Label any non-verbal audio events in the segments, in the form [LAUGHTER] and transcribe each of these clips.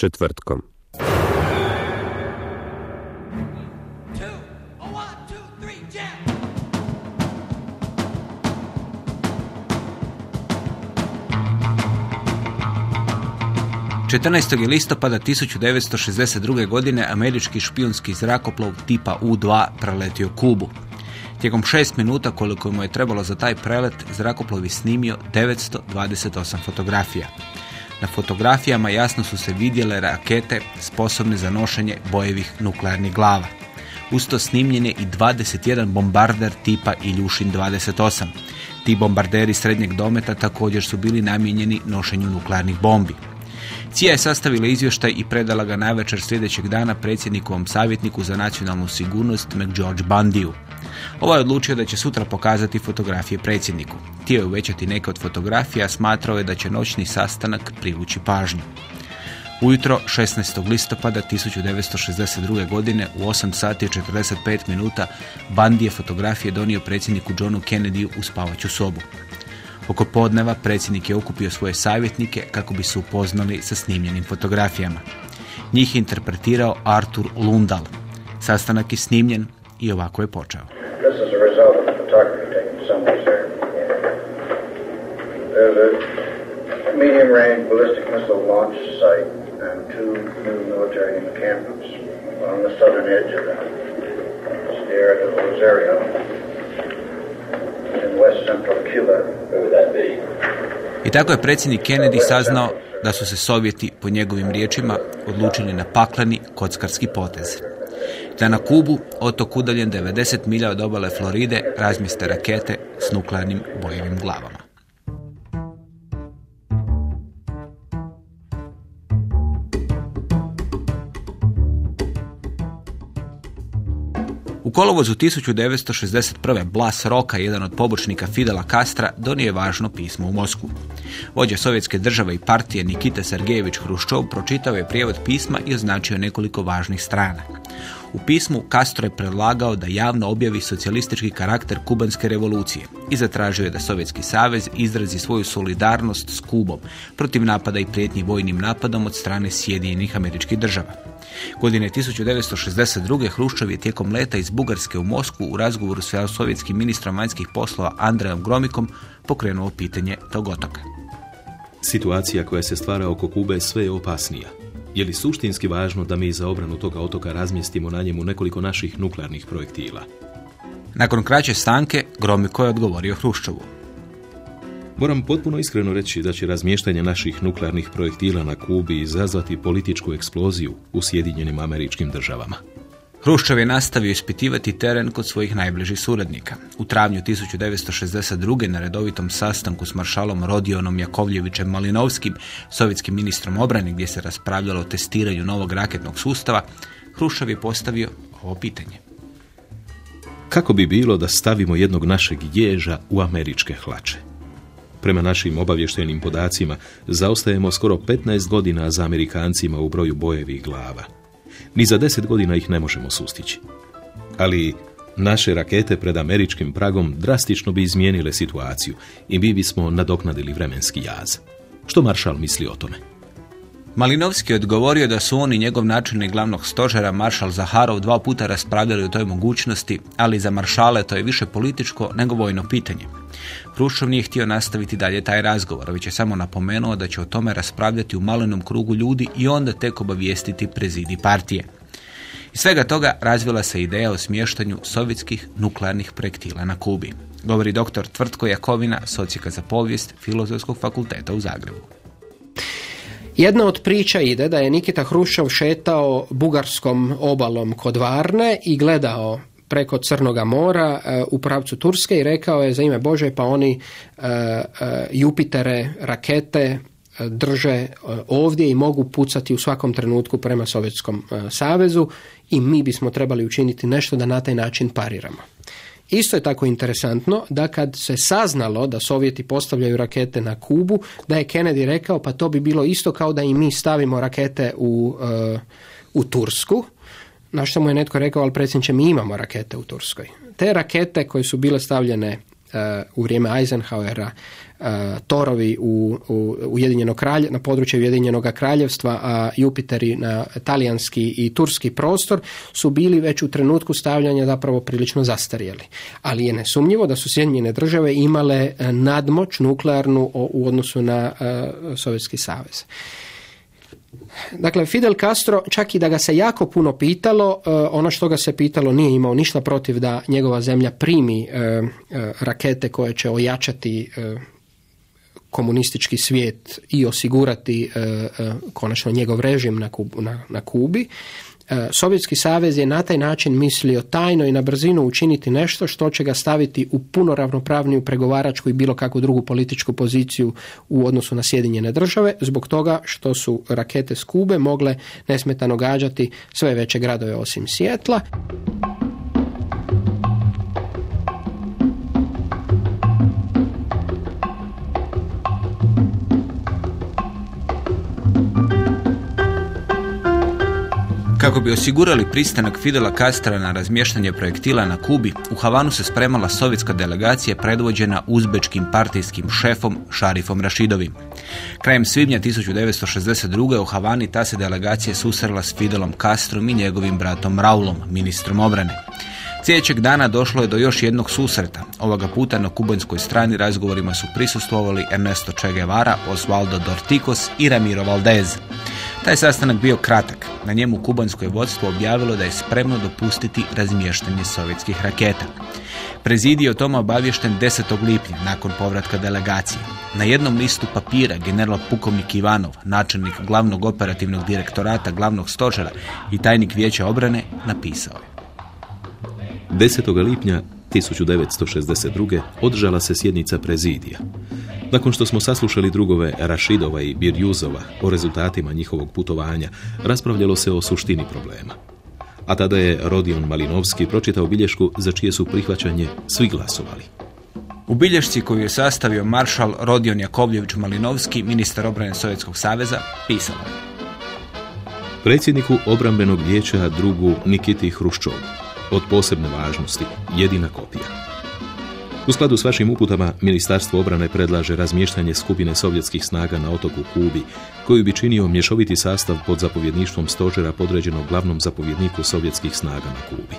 Četvrtkom. Četrnaest listopada 1962. godine američki špijunski zrakoplov tipa U-2 preletio Kubu. Tijekom šest minuta koliko mu je trebalo za taj prelet, zrakoplov je snimio 928 fotografija. Na fotografijama jasno su se vidjele rakete sposobne za nošenje bojevih nuklearnih glava. Usto snimljen je i 21 bombarder tipa Iljušin 28. Ti bombarderi srednjeg dometa također su bili namijenjeni nošenju nuklearnih bombi. CIA je sastavila izvještaj i predala ga navečer sljedećeg dana predsjednikovom savjetniku za nacionalnu sigurnost McGeorge Bundiju. Ovo je odlučio da će sutra pokazati fotografije predsjedniku. Htio je uvećati neke od fotografija, smatrao je da će noćni sastanak privući pažnju. Ujutro 16. listopada 1962. godine u 8 sati i 45 minuta Bandi je fotografije donio predsjedniku Johnu Kennedyu u spavaću sobu. Oko podneva predsjednik je okupio svoje savjetnike kako bi se upoznali sa snimljenim fotografijama. Njih je interpretirao Artur Lundal. Sastanak je snimljen i ovako je počeo. This is a result of the photography taken someplace there. There's a medium-range ballistic missile launch site and two new military encampments on the southern edge of the, Rosario in west central Cuba. Where would that be? I tako je predsjednik Kennedy saznao da su se Sovjeti, po njegovim riječima, odlučili na pakleni kockarski potez da na Kubu, otok udaljen 90 milja od obale Floride, razmjeste rakete s nuklearnim bojevim glavama. U kolovozu 1961. Blas Roka, jedan od pobočnika Fidela Kastra, donio je važno pismo u Moskvu. Vođa sovjetske države i partije Nikita Sergejević Hruščov pročitao je prijevod pisma i označio nekoliko važnih strana. U pismu Castro je predlagao da javno objavi socijalistički karakter kubanske revolucije i zatražio je da Sovjetski savez izrazi svoju solidarnost s Kubom protiv napada i prijetnji vojnim napadom od strane Sjedinjenih američkih država. Godine 1962. Hruščov je tijekom leta iz Bugarske u Moskvu u razgovoru s sovjetskim ministrom vanjskih poslova Andrejom Gromikom pokrenuo pitanje tog otoka. Situacija koja se stvara oko Kube sve je opasnija. Je li suštinski važno da mi za obranu toga otoka razmjestimo na njemu nekoliko naših nuklearnih projektila? Nakon kraće stanke, Gromiko je odgovorio Hruščovu. Moram potpuno iskreno reći da će razmještanje naših nuklearnih projektila na Kubi izazvati političku eksploziju u Sjedinjenim američkim državama. Hruščov je nastavio ispitivati teren kod svojih najbližih suradnika. U travnju 1962. na redovitom sastanku s maršalom Rodionom Jakovljevićem Malinovskim, sovjetskim ministrom obrane gdje se raspravljalo o testiranju novog raketnog sustava, Hruščov je postavio ovo pitanje. Kako bi bilo da stavimo jednog našeg ježa u američke hlače? Prema našim obavještenim podacima, zaostajemo skoro 15 godina za Amerikancima u broju bojevih glava. Ni za deset godina ih ne možemo sustići. Ali naše rakete pred američkim pragom drastično bi izmijenile situaciju i mi bismo nadoknadili vremenski jaz. Što Maršal misli o tome? Malinovski je odgovorio da su on i njegov načelnik glavnog stožera, maršal Zaharov, dva puta raspravljali o toj mogućnosti, ali za maršale to je više političko nego vojno pitanje. Hruščov nije htio nastaviti dalje taj razgovor, već je samo napomenuo da će o tome raspravljati u malenom krugu ljudi i onda tek obavijestiti prezidi partije. Iz svega toga razvila se ideja o smještanju sovjetskih nuklearnih projektila na Kubi. Govori dr. Tvrtko Jakovina, socijaka za povijest Filozofskog fakulteta u Zagrebu. Jedna od priča ide da je Nikita Hruščov šetao bugarskom obalom kod Varne i gledao preko Crnoga mora e, u pravcu Turske i rekao je za ime Bože pa oni e, e, Jupitere, rakete drže ovdje i mogu pucati u svakom trenutku prema Sovjetskom savezu i mi bismo trebali učiniti nešto da na taj način pariramo. Isto je tako interesantno da kad se saznalo da Sovjeti postavljaju rakete na Kubu, da je Kennedy rekao pa to bi bilo isto kao da i mi stavimo rakete u, u Tursku, na što mu je netko rekao, ali predsjedniče, mi imamo rakete u Turskoj. Te rakete koje su bile stavljene eh, u vrijeme Eisenhowera, uh, torovi u, u Ujedinjeno kralje, na području Ujedinjenog kraljevstva, a Jupiteri na talijanski i turski prostor su bili već u trenutku stavljanja zapravo prilično zastarjeli. Ali je nesumnjivo da su Sjedinjene države imale eh, nadmoć nuklearnu u odnosu na Sovjetski savez. Dakle, Fidel Castro, čak i da ga se jako puno pitalo, e, ono što ga se pitalo nije imao ništa protiv da njegova zemlja primi e, e, rakete koje će ojačati komunistički svijet i osigurati konačno njegov režim na, na, na Kubi. E, Sovjetski savez je na taj način mislio tajno i na brzinu učiniti nešto što će ga staviti u puno ravnopravniju pregovaračku i bilo kakvu drugu političku poziciju u odnosu na Sjedinjene države, zbog toga što su rakete s Kube mogle nesmetano gađati sve veće gradove osim Sjetla. Kako bi osigurali pristanak Fidela Castra na razmještanje projektila na Kubi, u Havanu se spremala sovjetska delegacija predvođena uzbečkim partijskim šefom Šarifom Rašidovim. Krajem svibnja 1962. u Havani ta se delegacija susrela s Fidelom Castrom i njegovim bratom Raulom, ministrom obrane. Sljedećeg dana došlo je do još jednog susreta. Ovoga puta na kubanskoj strani razgovorima su prisustvovali Ernesto Che Guevara, Osvaldo Dorticos i Ramiro Valdez. Taj sastanak bio kratak. Na njemu kubansko je vodstvo objavilo da je spremno dopustiti razmještanje sovjetskih raketa. Prezidij je o tome obavješten 10. lipnja nakon povratka delegacije. Na jednom listu papira general pukovnik Ivanov, načelnik glavnog operativnog direktorata glavnog stožera i tajnik vijeća obrane napisao je. 10. lipnja 1962. održala se sjednica prezidija. Nakon što smo saslušali drugove Rašidova i Birjuzova o rezultatima njihovog putovanja, raspravljalo se o suštini problema. A tada je Rodion Malinovski pročitao bilješku za čije su prihvaćanje svi glasovali. U bilješci koju je sastavio maršal Rodion Jakovljević Malinovski, ministar obrane Sovjetskog saveza, pisalo je. Predsjedniku obrambenog vijeća drugu Nikiti Hruščovu, od posebne važnosti, jedina kopija. U skladu s vašim uputama, Ministarstvo obrane predlaže razmještanje skupine sovjetskih snaga na otoku Kubi, koju bi činio mješoviti sastav pod zapovjedništvom stožera podređenog glavnom zapovjedniku sovjetskih snaga na Kubi.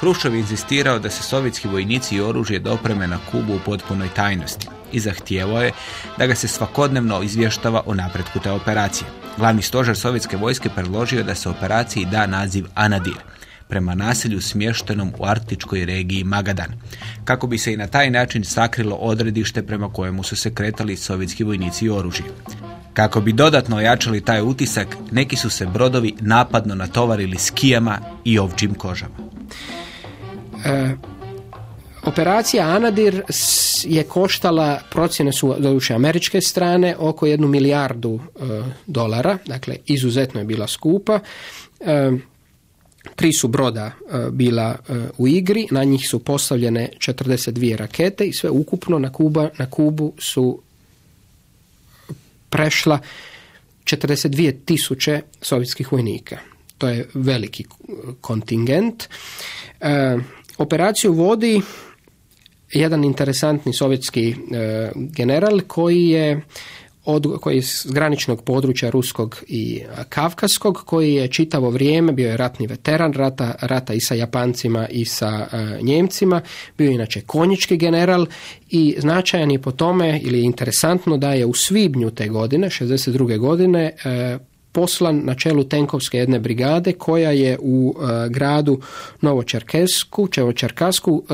Hruščov je inzistirao da se sovjetski vojnici i oružje dopreme na Kubu u potpunoj tajnosti i zahtijevao je da ga se svakodnevno izvještava o napretku te operacije. Glavni stožer sovjetske vojske predložio da se operaciji da naziv Anadir – prema naselju smještenom u arktičkoj regiji Magadan, kako bi se i na taj način sakrilo odredište prema kojemu su se kretali sovjetski vojnici i oružje. Kako bi dodatno ojačali taj utisak, neki su se brodovi napadno natovarili skijama i ovčim kožama. E, operacija Anadir je koštala, procjene su doduše američke strane, oko jednu milijardu e, dolara, dakle izuzetno je bila skupa. E, Tri su broda e, bila e, u igri, na njih su postavljene 42 rakete i sve ukupno na, Kuba, na Kubu su prešla 42 tisuće sovjetskih vojnika. To je veliki kontingent. E, operaciju vodi jedan interesantni sovjetski general koji je od, koji je iz graničnog područja Ruskog i Kavkaskog, koji je čitavo vrijeme bio je ratni veteran rata, rata i sa Japancima i sa uh, Njemcima, bio je inače konjički general i značajan je po tome, ili je interesantno da je u svibnju te godine, 62. godine, uh, poslan na čelu tenkovske jedne brigade koja je u gradu Novočerkesku, Čevočerkasku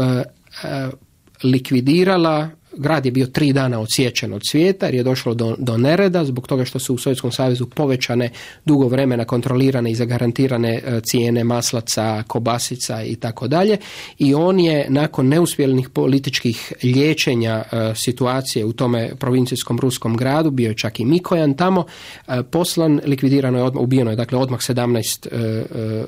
likvidirala grad je bio tri dana odsječen od svijeta jer je došlo do, do nereda zbog toga što su u Sovjetskom savezu povećane dugo vremena kontrolirane i zagarantirane e, cijene maslaca, kobasica i tako dalje. I on je nakon neuspjelih političkih liječenja e, situacije u tome provincijskom ruskom gradu, bio je čak i Mikojan tamo, e, poslan, likvidirano je, odmah, ubijeno je dakle odmah 17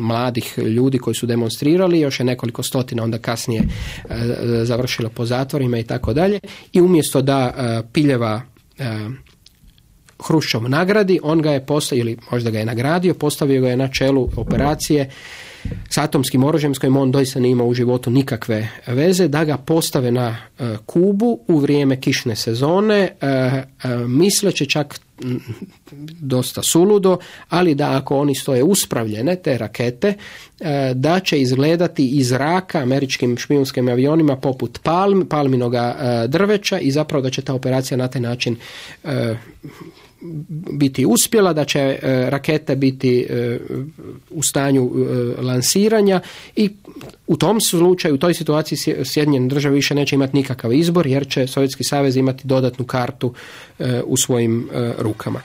mladih ljudi koji su demonstrirali, još je nekoliko stotina onda kasnije završilo po zatvorima i tako dalje i umjesto da e, Piljeva e, Hruščov nagradi, on ga je postavio, ili možda ga je nagradio, postavio ga je na čelu operacije s atomskim oružjem s kojim on doista nije imao u životu nikakve veze, da ga postave na e, Kubu u vrijeme kišne sezone, misleći čak [LAUGHS] dosta suludo, ali da ako oni stoje uspravljene, te rakete, e, da će izgledati iz zraka američkim špijunskim avionima poput palm, palminoga e, drveća i zapravo da će ta operacija na taj način e, biti uspjela, da će e, rakete biti e, u stanju e, lansiranja i u tom slučaju, u toj situaciji Sjedinjene države više neće imati nikakav izbor jer će Sovjetski savez imati dodatnu kartu u svojim rukama.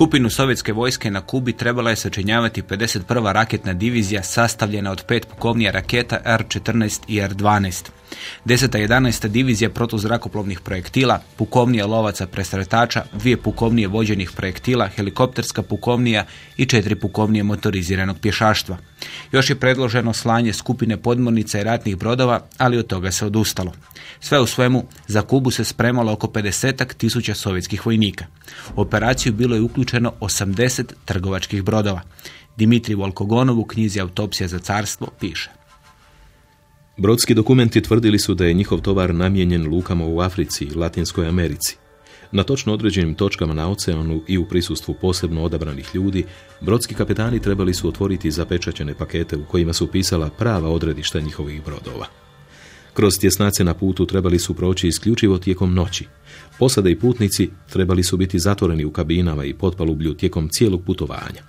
Skupinu sovjetske vojske na Kubi trebala je sačinjavati 51. raketna divizija sastavljena od pet pukovnija raketa R-14 i R-12. 10. 11. divizija protuzrakoplovnih projektila, pukovnija lovaca presretača, dvije pukovnije vođenih projektila, helikopterska pukovnija i četiri pukovnije motoriziranog pješaštva. Još je predloženo slanje skupine podmornica i ratnih brodova, ali od toga se odustalo. Sve u svemu, za Kubu se spremalo oko 50 tisuća sovjetskih vojnika. U operaciju bilo je uključeno 80 trgovačkih brodova. Dimitri Volkogonov u knjizi Autopsija za carstvo piše. Brodski dokumenti tvrdili su da je njihov tovar namijenjen lukama u Africi i Latinskoj Americi. Na točno određenim točkama na oceanu i u prisustvu posebno odabranih ljudi, brodski kapetani trebali su otvoriti zapečaćene pakete u kojima su pisala prava odredišta njihovih brodova. Kroz tjesnace na putu trebali su proći isključivo tijekom noći. Posade i putnici trebali su biti zatvoreni u kabinama i potpalublju tijekom cijelog putovanja.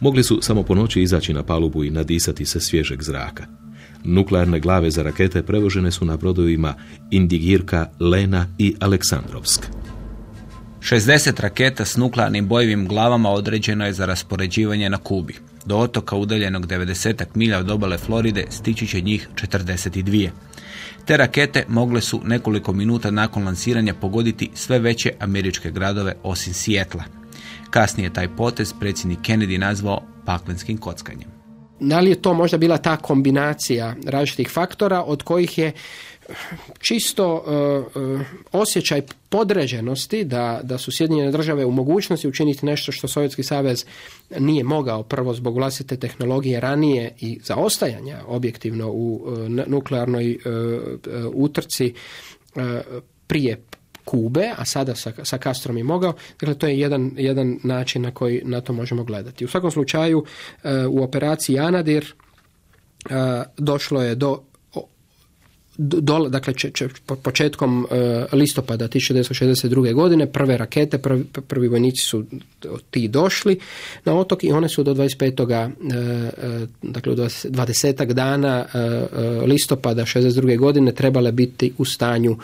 Mogli su samo po noći izaći na palubu i nadisati se svježeg zraka. Nuklearne glave za rakete prevožene su na brodovima Indigirka, Lena i Aleksandrovsk. 60 raketa s nuklearnim bojivim glavama određeno je za raspoređivanje na Kubi. Do otoka udaljenog 90 milja od obale Floride stići će njih 42. Te rakete mogle su nekoliko minuta nakon lansiranja pogoditi sve veće američke gradove osim Sijetla. Kasnije taj potez predsjednik Kennedy nazvao paklenskim kockanjem. Da li je to možda bila ta kombinacija različitih faktora od kojih je čisto uh, osjećaj podređenosti da, da su Sjedinjene države u mogućnosti učiniti nešto što Sovjetski savez nije mogao prvo zbog vlastite tehnologije ranije i zaostajanja objektivno u nuklearnoj utrci prije Kube, a sada sa, sa Castrom je mogao. Dakle, to je jedan, jedan način na koji na to možemo gledati. U svakom slučaju, u operaciji Anadir došlo je do do, dakle če, če, početkom uh, listopada 1962. godine prve rakete, prvi, prvi vojnici su ti došli na otok i one su do 25. Uh, uh, dakle u 20, dana listopada 62. godine trebale biti u stanju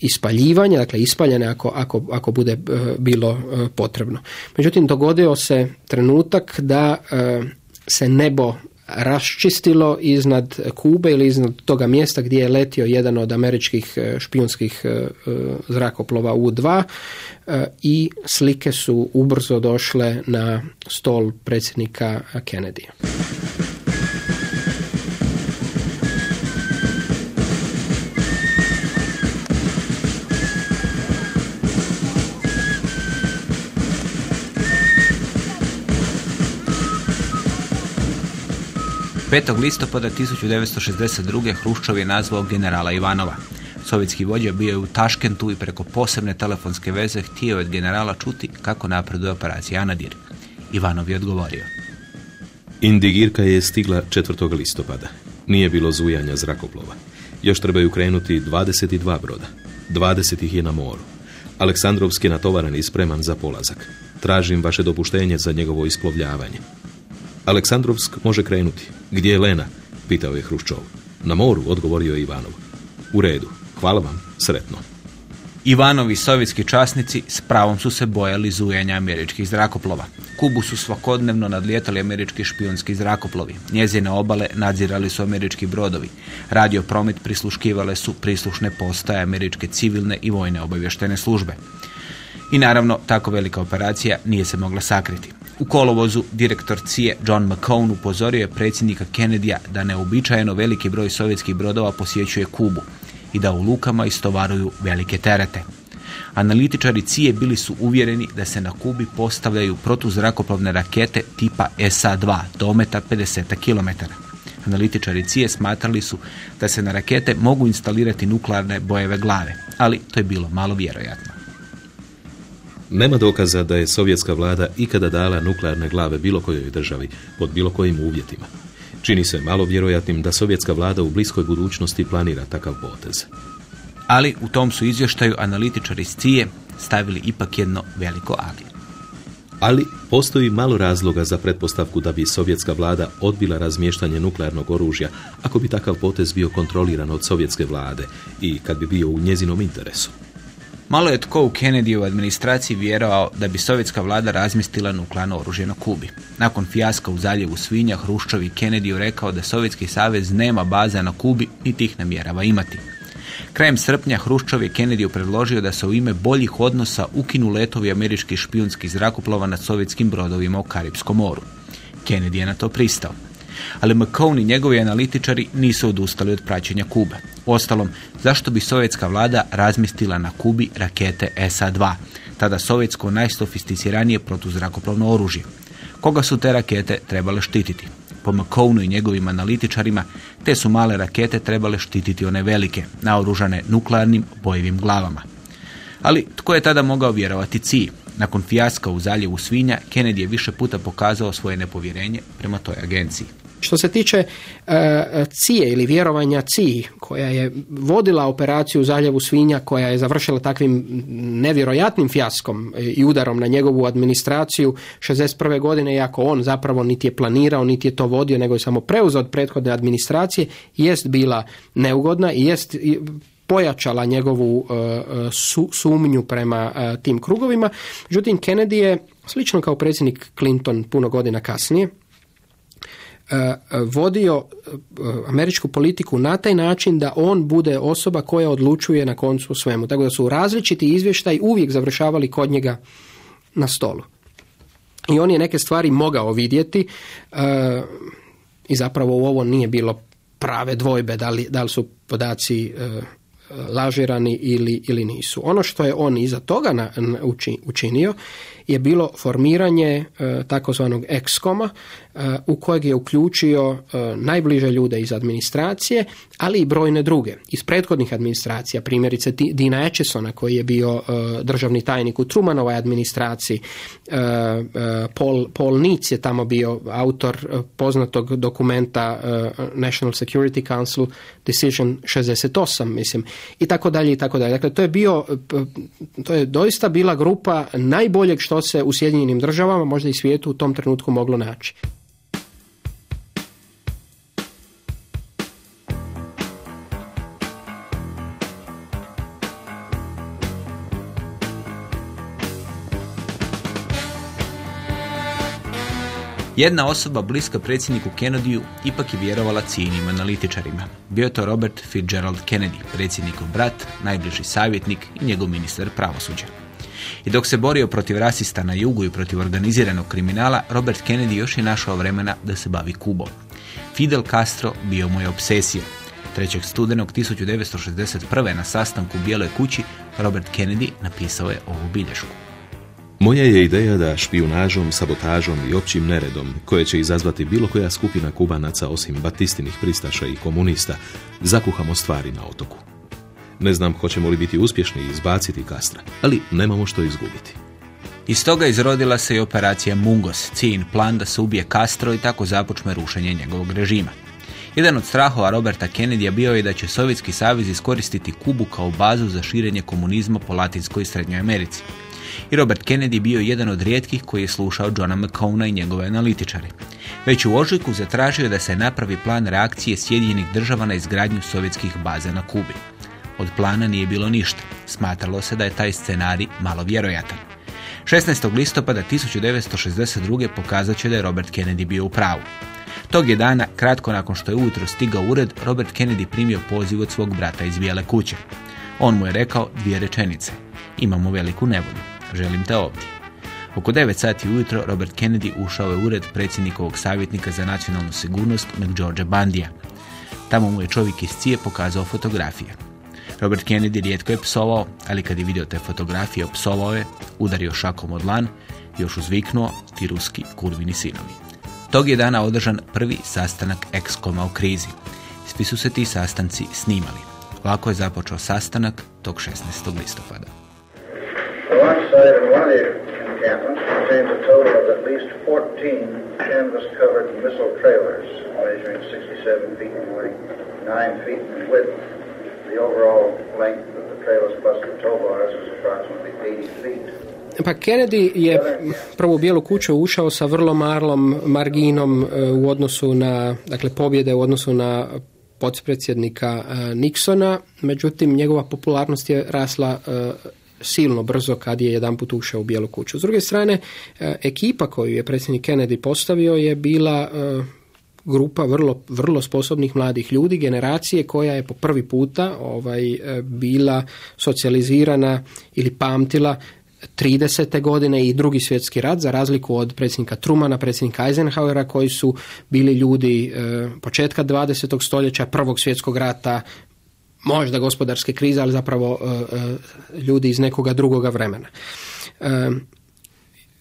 ispaljivanja, dakle ispaljene ako, ako, ako bude bilo potrebno. Međutim, dogodio se trenutak da se nebo raščistilo iznad Kube ili iznad toga mjesta gdje je letio jedan od američkih e, špijunskih e, e, zrakoplova U-2 i slike su ubrzo došle na stol predsjednika Kennedy. 5. listopada 1962. Hruščov je nazvao generala Ivanova. Sovjetski vođa bio je u Taškentu i preko posebne telefonske veze htio od generala čuti kako napreduje operacija Anadir. Ivanov je odgovorio. Indigirka je stigla 4. listopada. Nije bilo zujanja zrakoplova. Još trebaju krenuti 22 broda. 20 ih je na moru. Aleksandrovski natovaran i spreman za polazak. Tražim vaše dopuštenje za njegovo isplovljavanje. Aleksandrovsk može krenuti. Gdje je Lena? Pitao je Hruščov. Na moru, odgovorio je Ivanov. U redu. Hvala vam. Sretno. Ivanovi sovjetski časnici s pravom su se bojali zujanja američkih zrakoplova. Kubu su svakodnevno nadlijetali američki špijunski zrakoplovi. Njezine obale nadzirali su američki brodovi. Radio promet prisluškivale su prislušne postaje američke civilne i vojne obavještene službe. I naravno, tako velika operacija nije se mogla sakriti. U kolovozu direktor CIA John McCone upozorio je predsjednika Kennedyja da neobičajeno veliki broj sovjetskih brodova posjećuje Kubu i da u lukama istovaruju velike terete. Analitičari Cije bili su uvjereni da se na Kubi postavljaju protuzrakoplovne rakete tipa SA-2, dometa 50 km. Analitičari Cije smatrali su da se na rakete mogu instalirati nuklearne bojeve glave, ali to je bilo malo vjerojatno. Nema dokaza da je sovjetska vlada ikada dala nuklearne glave bilo kojoj državi, pod bilo kojim uvjetima. Čini se malo vjerojatnim da sovjetska vlada u bliskoj budućnosti planira takav potez. Ali u tom su izvještaju analitičari iz Cije stavili ipak jedno veliko ali. Ali postoji malo razloga za pretpostavku da bi sovjetska vlada odbila razmještanje nuklearnog oružja ako bi takav potez bio kontroliran od sovjetske vlade i kad bi bio u njezinom interesu. Malo je tko u Kennedyjevoj administraciji vjerovao da bi sovjetska vlada razmistila nuklearno oružje na Kubi. Nakon fijaska u zaljevu Svinja, Hruščov i Kennedy rekao da Sovjetski savez nema baza na Kubi, niti ih namjerava imati. Krajem srpnja Hruščov je Kennedy predložio da se u ime boljih odnosa ukinu letovi američkih špijunskih zrakoplova nad sovjetskim brodovima u Karibskom moru. Kennedy je na to pristao ali McCone i njegovi analitičari nisu odustali od praćenja Kube. Ostalom, zašto bi sovjetska vlada razmistila na Kubi rakete SA-2, tada sovjetsko najsofisticiranije protuzrakoplovno oružje? Koga su te rakete trebale štititi? Po McCone i njegovim analitičarima, te su male rakete trebale štititi one velike, naoružane nuklearnim bojevim glavama. Ali tko je tada mogao vjerovati ciji? Nakon fijaska u zaljevu Svinja, Kennedy je više puta pokazao svoje nepovjerenje prema toj agenciji. Što se tiče uh, Cije ili vjerovanja Ciji, koja je vodila operaciju u Zaljevu Svinja, koja je završila takvim nevjerojatnim fjaskom i udarom na njegovu administraciju 61. godine, iako on zapravo niti je planirao, niti je to vodio, nego je samo preuzeo od prethodne administracije, jest bila neugodna i jest pojačala njegovu uh, sumnju prema tim krugovima. Međutim, Kennedy je, slično kao predsjednik Clinton puno godina kasnije, E, vodio e, američku politiku na taj način da on bude osoba koja odlučuje na koncu svemu. Tako da su različiti izvještaj uvijek završavali kod njega na stolu. I on je neke stvari mogao vidjeti e, i zapravo u ovo nije bilo prave dvojbe da li, da li su podaci lažirani ili, ili nisu. Ono što je on iza toga na, učinio je bilo formiranje e, takozvanog ekskoma e, u kojeg je uključio e, najbliže ljude iz administracije, ali i brojne druge iz prethodnih administracija, primjerice Dina Echesona koji je bio državni tajnik u Trumanovoj administraciji, Paul, Paul Nitz je tamo bio autor poznatog dokumenta National Security Council Decision 68, mislim, i tako dalje i tako dalje. Dakle, to je bio, to je doista bila grupa najboljeg što se u Sjedinjenim državama, možda i svijetu u tom trenutku moglo naći. Jedna osoba bliska predsjedniku Kennedyu ipak je vjerovala cijenim analitičarima. Bio je to Robert Fitzgerald Kennedy, predsjednikov brat, najbliži savjetnik i njegov ministar pravosuđa. I dok se borio protiv rasista na jugu i protiv organiziranog kriminala, Robert Kennedy još je našao vremena da se bavi Kubom. Fidel Castro bio mu je obsesija. 3. studenog 1961. na sastanku u Bijeloj kući Robert Kennedy napisao je ovu bilješku. Moja je ideja da špijunažom, sabotažom i općim neredom, koje će izazvati bilo koja skupina kubanaca osim batistinih pristaša i komunista, zakuhamo stvari na otoku. Ne znam hoćemo li biti uspješni i izbaciti Kastra, ali nemamo što izgubiti. Iz toga izrodila se i operacija Mungos, cilj plan da se ubije Castro i tako započne rušenje njegovog režima. Jedan od strahova Roberta Kennedy bio je da će Sovjetski savez iskoristiti Kubu kao bazu za širenje komunizma po Latinskoj i Srednjoj Americi. I Robert Kennedy bio jedan od rijetkih koji je slušao Johna McCona i njegove analitičare. Već u ožujku zatražio da se napravi plan reakcije Sjedinjenih država na izgradnju sovjetskih baza na Kubi. Od plana nije bilo ništa. Smatralo se da je taj scenarij malo vjerojatan. 16. listopada 1962. pokazat će da je Robert Kennedy bio u pravu. Tog je dana, kratko nakon što je ujutro stigao ured, Robert Kennedy primio poziv od svog brata iz Bijele kuće. On mu je rekao dvije rečenice. Imamo veliku nevolju. Želim te ovdje. Oko 9 sati ujutro Robert Kennedy ušao je u ured predsjednikovog savjetnika za nacionalnu sigurnost McGeorge Bandija. Tamo mu je čovjek iz cije pokazao fotografije. Robert Kennedy rijetko je psovao, ali kad je vidio te fotografije, psovao je, udario šakom od lan, još uzviknuo ti ruski kurvini sinovi. Tog je dana održan prvi sastanak ekskoma u krizi. Svi su se ti sastanci snimali. Ovako je započeo sastanak tog 16. listopada. contains Pa Kennedy je prvo u bijelu kuću ušao sa vrlo malom marginom e, u odnosu na, dakle pobjede u odnosu na potpredsjednika e, Nixona, međutim njegova popularnost je rasla e, silno brzo kad je jedan put ušao u bijelu kuću. S druge strane, ekipa koju je predsjednik Kennedy postavio je bila grupa vrlo, vrlo sposobnih mladih ljudi, generacije koja je po prvi puta ovaj, e, bila socijalizirana ili pamtila 30. godine i drugi svjetski rat, za razliku od predsjednika Trumana, predsjednika Eisenhowera, koji su bili ljudi početka 20. stoljeća, prvog svjetskog rata, možda gospodarske krize, ali zapravo e, e, ljudi iz nekoga drugoga vremena. E,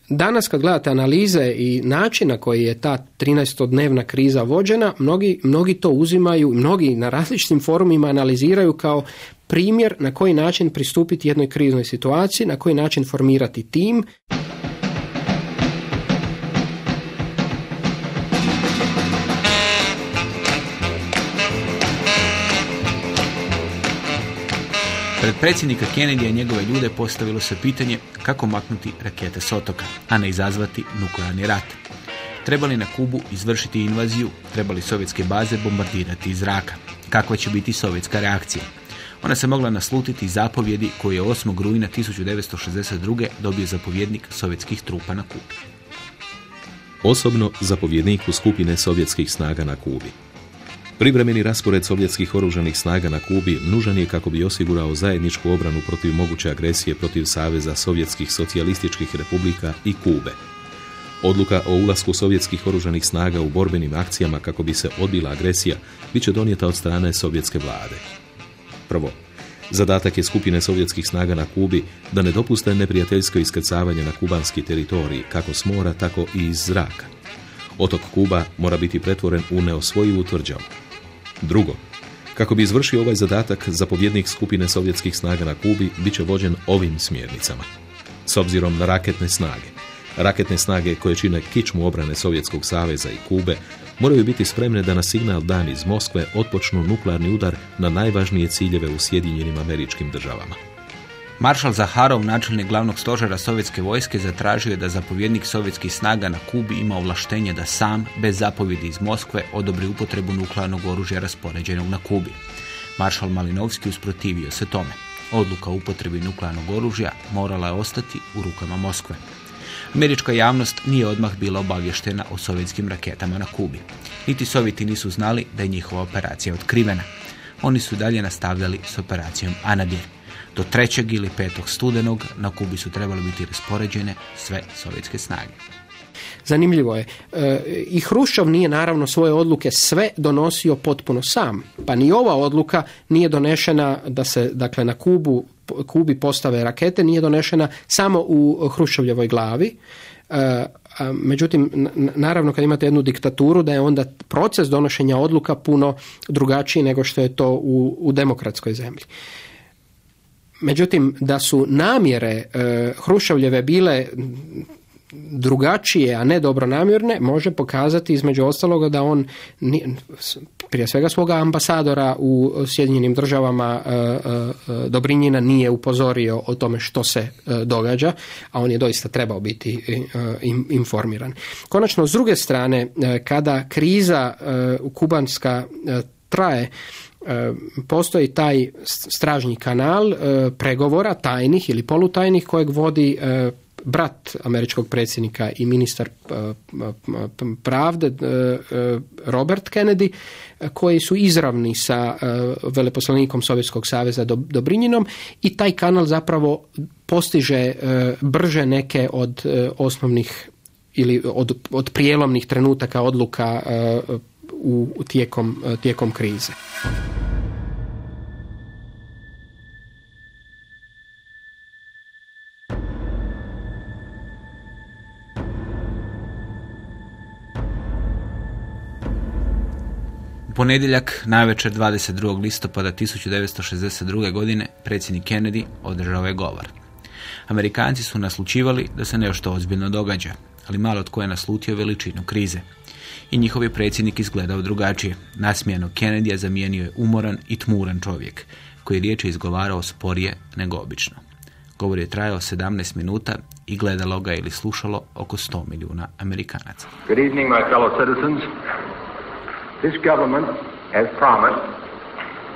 danas kad gledate analize i način na koji je ta 13-dnevna kriza vođena, mnogi, mnogi to uzimaju, mnogi na različitim forumima analiziraju kao primjer na koji način pristupiti jednoj kriznoj situaciji, na koji način formirati tim. Pred predsjednika Kennedy i njegove ljude postavilo se pitanje kako maknuti rakete s otoka, a ne izazvati nuklearni rat. Trebali na Kubu izvršiti invaziju, trebali sovjetske baze bombardirati iz zraka. Kakva će biti sovjetska reakcija? Ona se mogla naslutiti zapovjedi koju je 8. rujna 1962. dobio zapovjednik sovjetskih trupa na Kubi. Osobno zapovjedniku skupine sovjetskih snaga na Kubi. Privremeni raspored sovjetskih oružanih snaga na Kubi nužan je kako bi osigurao zajedničku obranu protiv moguće agresije protiv Saveza sovjetskih socijalističkih republika i Kube. Odluka o ulasku sovjetskih oružanih snaga u borbenim akcijama kako bi se odbila agresija bit će donijeta od strane sovjetske vlade. Prvo, zadatak je skupine sovjetskih snaga na Kubi da ne dopuste neprijateljsko iskrcavanje na kubanski teritorij kako s mora, tako i iz zraka. Otok Kuba mora biti pretvoren u neosvojivu tvrđavu. Drugo, kako bi izvršio ovaj zadatak, zapovjednik skupine sovjetskih snaga na Kubi bit će vođen ovim smjernicama. S obzirom na raketne snage, raketne snage koje čine kičmu obrane Sovjetskog saveza i Kube, moraju biti spremne da na signal dan iz Moskve otpočnu nuklearni udar na najvažnije ciljeve u Sjedinjenim američkim državama. Maršal Zaharov, načelnik glavnog stožera sovjetske vojske, zatražio je da zapovjednik sovjetskih snaga na Kubi ima ovlaštenje da sam, bez zapovjedi iz Moskve, odobri upotrebu nuklearnog oružja raspoređenog na Kubi. Maršal Malinovski usprotivio se tome. Odluka o upotrebi nuklearnog oružja morala je ostati u rukama Moskve. Američka javnost nije odmah bila obavještena o sovjetskim raketama na Kubi. Niti Sovjeti nisu znali da je njihova operacija otkrivena. Oni su dalje nastavljali s operacijom Anadir. Do 3. ili 5. studenog na Kubi su trebali biti raspoređene sve sovjetske snage. Zanimljivo je. E, I Hruščov nije naravno svoje odluke sve donosio potpuno sam. Pa ni ova odluka nije donešena da se dakle na Kubu, Kubi postave rakete, nije donešena samo u Hruščovljevoj glavi. E, međutim, naravno kad imate jednu diktaturu da je onda proces donošenja odluka puno drugačiji nego što je to u, u demokratskoj zemlji. Međutim, da su namjere Hrušovljeve bile drugačije, a ne dobronamjerne, može pokazati između ostaloga da on prije svega svoga ambasadora u Sjedinjenim državama e, e, Dobrinjina nije upozorio o tome što se e, događa, a on je doista trebao biti informiran. Konačno, s druge strane, kada kriza kubanska traje, postoji taj stražnji kanal pregovora tajnih ili polutajnih kojeg vodi brat američkog predsjednika i ministar e, pravde e, e, Robert Kennedy koji su izravni sa veleposlanikom Sovjetskog saveza Dobrinjinom i taj kanal zapravo postiže brže neke od osnovnih ili od, od prijelomnih trenutaka odluka u tijekom, tijekom krize. ponedjeljak, navečer 22. listopada 1962. godine, predsjednik Kennedy održao je govor. Amerikanci su naslučivali da se nešto ozbiljno događa, ali malo tko je naslutio veličinu krize. I njihov je predsjednik izgledao drugačije. Nasmijeno Kennedy zamijenio je umoran i tmuran čovjek, koji riječ je izgovarao sporije nego obično. Govor je trajao 17 minuta i gledalo ga ili slušalo oko 100 milijuna Amerikanaca. Good evening, my fellow citizens. This government, as promised,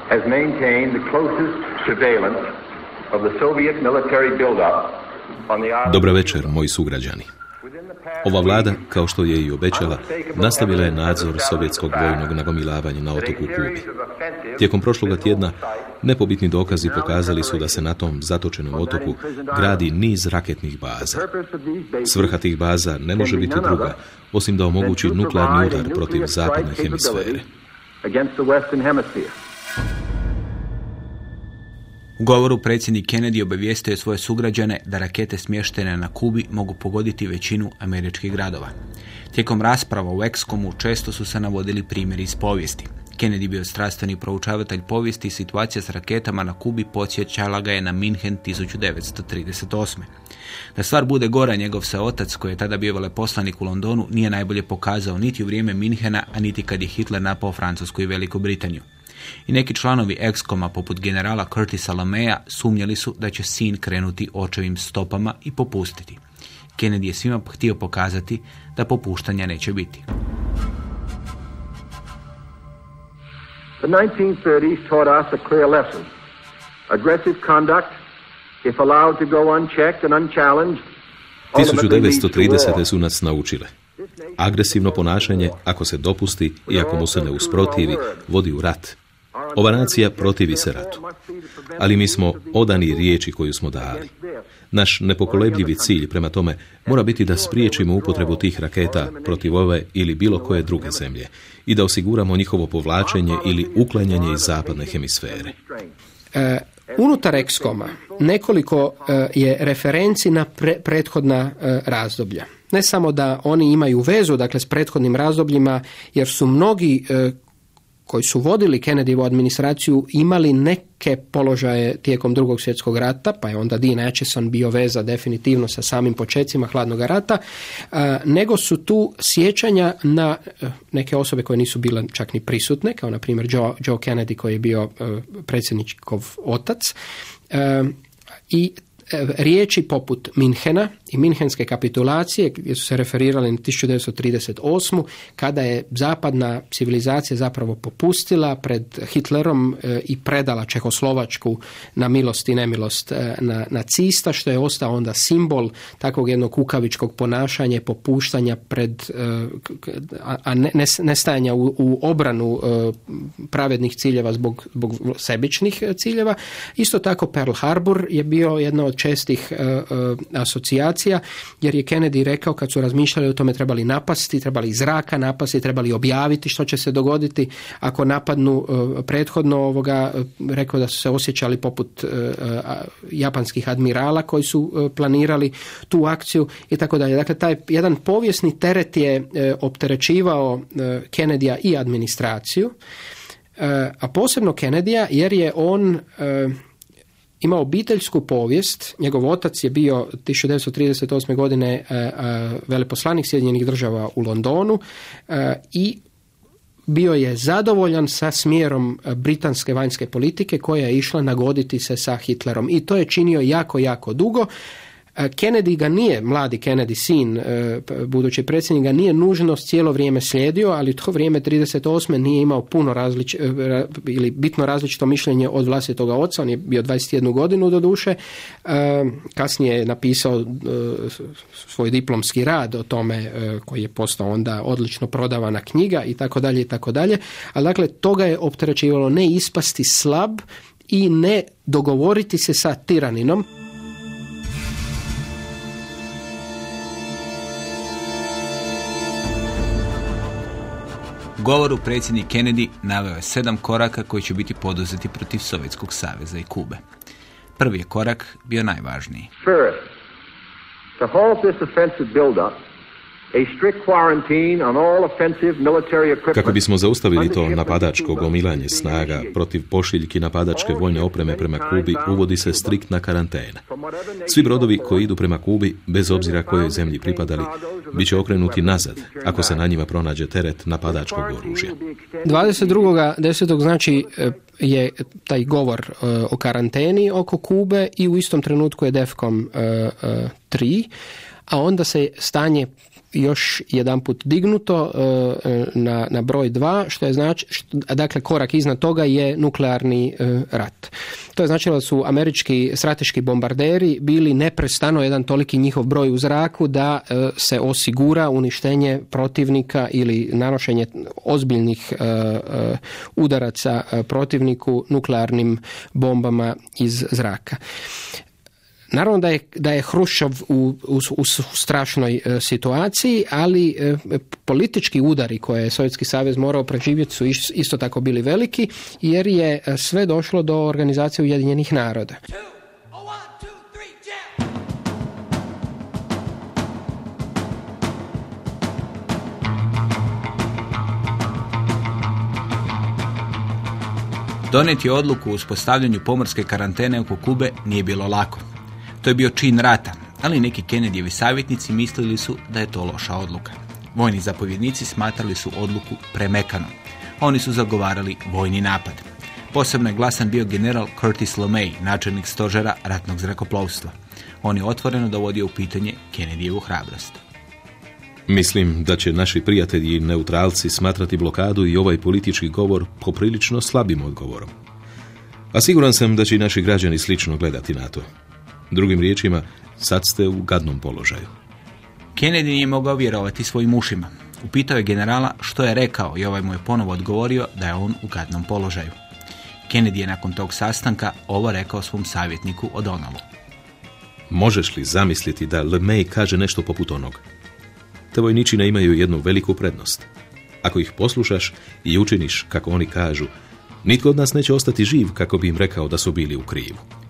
has maintained the closest surveillance of the Soviet military buildup on the Dobro večer, moji sugrađani. Ova vlada, kao što je i obećala, nastavila je nadzor sovjetskog vojnog nagomilavanja na otoku Kubi. Tijekom prošloga tjedna nepobitni dokazi pokazali su da se na tom zatočenom otoku gradi niz raketnih baza. Svrha tih baza ne može biti druga, osim da omogući nuklearni udar protiv zapadne hemisfere. U govoru predsjednik Kennedy obavijestio je svoje sugrađane da rakete smještene na Kubi mogu pogoditi većinu američkih gradova. Tijekom rasprava u Ekskomu često su se navodili primjeri iz povijesti. Kennedy bio strastveni proučavatelj povijesti i situacija s raketama na Kubi podsjećala ga je na Minhen 1938. Da stvar bude gora, njegov se otac, koji je tada bio veleposlanik u Londonu, nije najbolje pokazao niti u vrijeme Minhena, a niti kad je Hitler napao Francusku i Veliku Britaniju. I neki članovi Ekskoma, poput generala Curtisa Lamea, sumnjali su da će sin krenuti očevim stopama i popustiti. Kennedy je svima htio pokazati da popuštanja neće biti. The 1930s taught us a clear lesson. Aggressive conduct, if allowed to go unchecked and unchallenged, 1930. su nas naučile. Agresivno ponašanje, ako se dopusti i ako mu se ne usprotivi, vodi u rat. Ova nacija protivi se ratu. Ali mi smo odani riječi koju smo dali. Naš nepokolebljivi cilj prema tome mora biti da spriječimo upotrebu tih raketa protiv ove ili bilo koje druge zemlje i da osiguramo njihovo povlačenje ili uklanjanje iz zapadne hemisfere. E, unutar Ekskoma nekoliko e, je referenci na prethodna e, razdoblja. Ne samo da oni imaju vezu dakle s prethodnim razdobljima jer su mnogi e, koji su vodili Kennedyevu administraciju imali neke položaje tijekom drugog svjetskog rata, pa je onda Dean Acheson bio veza definitivno sa samim počecima hladnog rata, nego su tu sjećanja na e, neke osobe koje nisu bile čak ni prisutne, kao na primjer Joe, Joe Kennedy koji je bio e, predsjedničkov otac. E, I riječi poput Minhena i Minhenske kapitulacije gdje su se referirali na 1938. kada je zapadna civilizacija zapravo popustila pred Hitlerom e, i predala Čehoslovačku na milost i nemilost e, na nacista što je ostao onda simbol takvog jednog kukavičkog ponašanja popuštanja pred e, a ne, nestajanja u, u obranu pravednih ciljeva zbog, zbog sebičnih ciljeva. Isto tako Pearl Harbor je bio jedna od čestih asocijacija jer je Kennedy rekao kad su razmišljali o tome trebali napasti, trebali iz zraka napasti, trebali objaviti što će se dogoditi ako napadnu e, prethodno ovoga, e, rekao da su se osjećali poput e, japanskih admirala koji su planirali tu akciju i tako dalje. Dakle, taj jedan povijesni teret je opterećivao Kennedya i administraciju, a posebno Kennedya jer je on ima obiteljsku povijest. Njegov otac je bio 1938. godine veleposlanik Sjedinjenih država u Londonu i bio je zadovoljan sa smjerom britanske vanjske politike koja je išla nagoditi se sa Hitlerom i to je činio jako, jako dugo. E, Kennedy ga nije, mladi Kennedy, sin, e, budući predsjednik ga nije nužno cijelo vrijeme slijedio, ali to vrijeme 38. nije imao puno različ, e, ili bitno različito mišljenje od vlastitoga oca, on je bio 21 godinu do duše, kasnije je napisao svoj diplomski rad o tome koji je postao onda odlično prodavana knjiga i tako dalje i tako dalje, ali dakle toga je opterećivalo ne ispasti slab i ne dogovoriti se sa tiraninom, govoru predsjednik Kennedy naveo je sedam koraka koji će biti poduzeti protiv Sovjetskog saveza i Kube. Prvi je korak bio najvažniji. First, to halt this offensive kako bismo zaustavili to napadačko gomilanje snaga protiv pošiljki napadačke vojne opreme prema Kubi, uvodi se striktna karantena. Svi brodovi koji idu prema Kubi, bez obzira kojoj zemlji pripadali, bit će okrenuti nazad ako se na njima pronađe teret napadačkog oružja. 22.10. znači e, je taj govor e, o karanteni oko Kube i u istom trenutku je DEFCOM 3, e, a onda se stanje još jedanput dignuto e, e, na, na broj dva, što je znači, dakle korak iznad toga je nuklearni e, rat. To je značilo da su američki strateški bombarderi bili neprestano jedan toliki njihov broj u zraku da se osigura uništenje protivnika ili nanošenje ozbiljnih udaraca protivniku nuklearnim bombama iz zraka. Naravno da je, da je Hrušov u, u, u strašnoj e, situaciji, ali e, politički udari koje je Sovjetski savez morao preživjeti su isto tako bili veliki, jer je e, sve došlo do organizacije Ujedinjenih naroda. Doneti odluku o uspostavljanju pomorske karantene oko Kube nije bilo lako. To je bio čin rata, ali neki Kennedyjevi savjetnici mislili su da je to loša odluka. Vojni zapovjednici smatrali su odluku premekanom. Oni su zagovarali vojni napad. Posebno je glasan bio general Curtis LeMay, načelnik stožera ratnog zrakoplovstva. On je otvoreno dovodio u pitanje Kennedyjevu hrabrost. Mislim da će naši prijatelji i neutralci smatrati blokadu i ovaj politički govor poprilično slabim odgovorom. A siguran sam da će i naši građani slično gledati na to. Drugim riječima, sad ste u gadnom položaju. Kennedy nije mogao vjerovati svojim ušima. Upitao je generala što je rekao i ovaj mu je ponovo odgovorio da je on u gadnom položaju. Kennedy je nakon tog sastanka ovo rekao svom savjetniku O'Donnellu. Možeš li zamisliti da LeMay kaže nešto poput onog? Te vojničine imaju jednu veliku prednost. Ako ih poslušaš i učiniš kako oni kažu, nitko od nas neće ostati živ kako bi im rekao da su bili u krivu.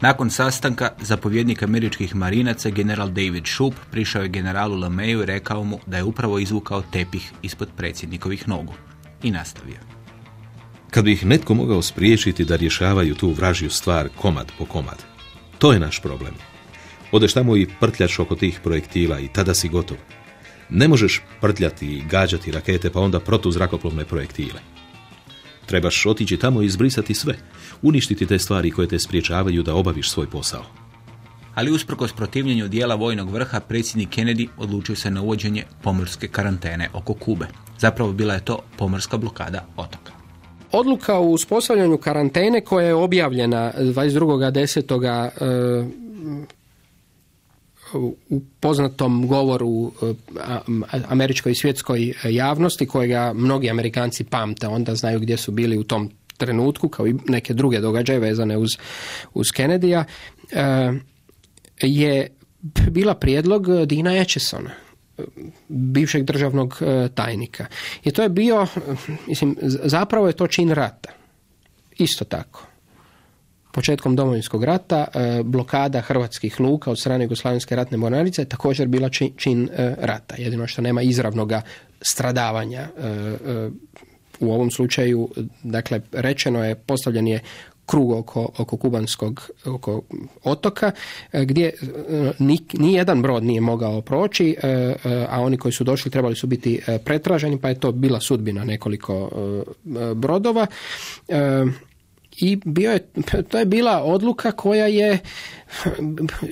Nakon sastanka, zapovjednik američkih marinaca, general David Shoup, prišao je generalu Lameju i rekao mu da je upravo izvukao tepih ispod predsjednikovih nogu. I nastavio. Kad bi ih netko mogao spriječiti da rješavaju tu vražju stvar komad po komad, to je naš problem. Odeš tamo i prtljaš oko tih projektila i tada si gotov. Ne možeš prtljati i gađati rakete pa onda protuzrakoplovne projektile. Trebaš otići tamo i izbrisati sve, uništiti te stvari koje te spriječavaju da obaviš svoj posao. Ali usprkos protivljenju dijela vojnog vrha, predsjednik Kennedy odlučio se na uvođenje pomorske karantene oko Kube. Zapravo bila je to pomorska blokada otoka. Odluka u uspostavljanju karantene koja je objavljena 22.10 u poznatom govoru e, američkoj i svjetskoj javnosti kojega mnogi Amerikanci pamte, onda znaju gdje su bili u tom trenutku kao i neke druge događaje vezane uz, uz Kennedy-a e, je bila prijedlog Dina Echesona bivšeg državnog e, tajnika. I to je bio, mislim, zapravo je to čin rata. Isto tako početkom domovinskog rata e, blokada hrvatskih luka od strane Jugoslavenske ratne mornarice je također bila čin, e, rata. Jedino što nema izravnog stradavanja e, u ovom slučaju, dakle, rečeno je, postavljen je krug oko, oko kubanskog oko otoka gdje ni, ni jedan brod nije mogao proći a oni koji su došli trebali su biti pretraženi pa je to bila sudbina nekoliko brodova i bio je, to je bila odluka koja je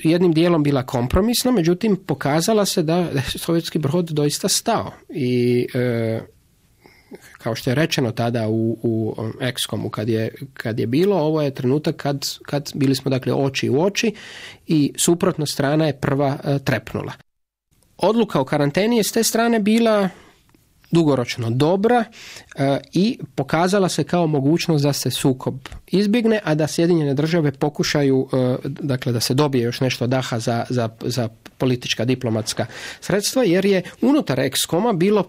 jednim dijelom bila kompromisna, međutim pokazala se da je sovjetski brod doista stao i e, kao što je rečeno tada u, u Excomu kad je, kad je bilo, ovo je trenutak kad, kad bili smo dakle oči u oči i suprotna strana je prva e, trepnula. Odluka o karanteni je s te strane bila dugoročno dobra e, i pokazala se kao mogućnost da se sukob izbjegne, a da Sjedinjene države pokušaju, e, dakle da se dobije još nešto daha za, za, za politička diplomatska sredstva, jer je unutar Ekskoma bilo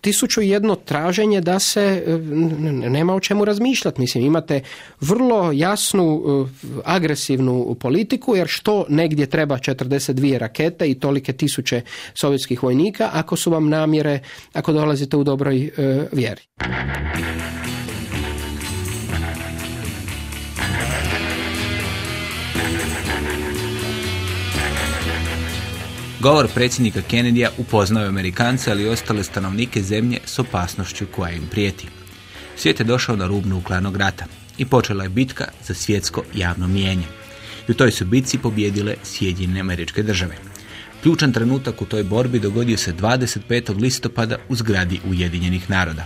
tisuću jedno traženje da se e, nema o čemu razmišljati. Mislim, imate vrlo jasnu e, agresivnu politiku, jer što negdje treba 42 rakete i tolike tisuće sovjetskih vojnika ako su vam namjere, ako dolazite u dobroj e, vjeri. Govor predsjednika Kennedyja upoznao je Amerikance, ali i ostale stanovnike zemlje s opasnošću koja im prijeti. Svijet je došao na rub nuklearnog rata i počela je bitka za svjetsko javno mijenje. I u toj su bitci pobjedile Sjedinjene američke države. Ključan trenutak u toj borbi dogodio se 25. listopada u zgradi Ujedinjenih naroda.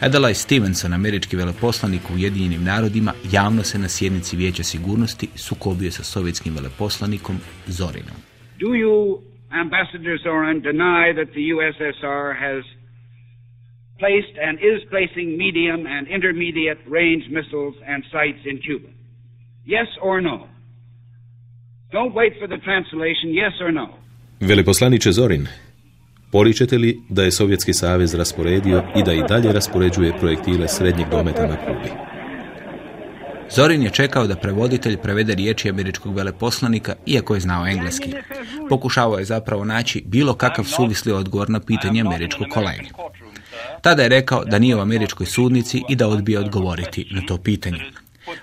Adelaide Stevenson, američki veleposlanik u Ujedinjenim narodima, javno se na sjednici Vijeća sigurnosti sukobio sa sovjetskim veleposlanikom Zorinom. Do you Ambassador Zoran deny that the USSR has placed and is placing medium and intermediate range missiles and sites in Cuba? Yes or no? Don't wait for the translation, yes or no. Veliposlaniče Zorin, Poličete li da je Sovjetski savez rasporedio i da i dalje raspoređuje projektile srednjeg dometa na Kubi? Zorin je čekao da prevoditelj prevede riječi američkog veleposlanika, iako je znao engleski. Pokušavao je zapravo naći bilo kakav suvisli odgovor na pitanje američkog kolege. Tada je rekao da nije u američkoj sudnici i da odbije odgovoriti na to pitanje.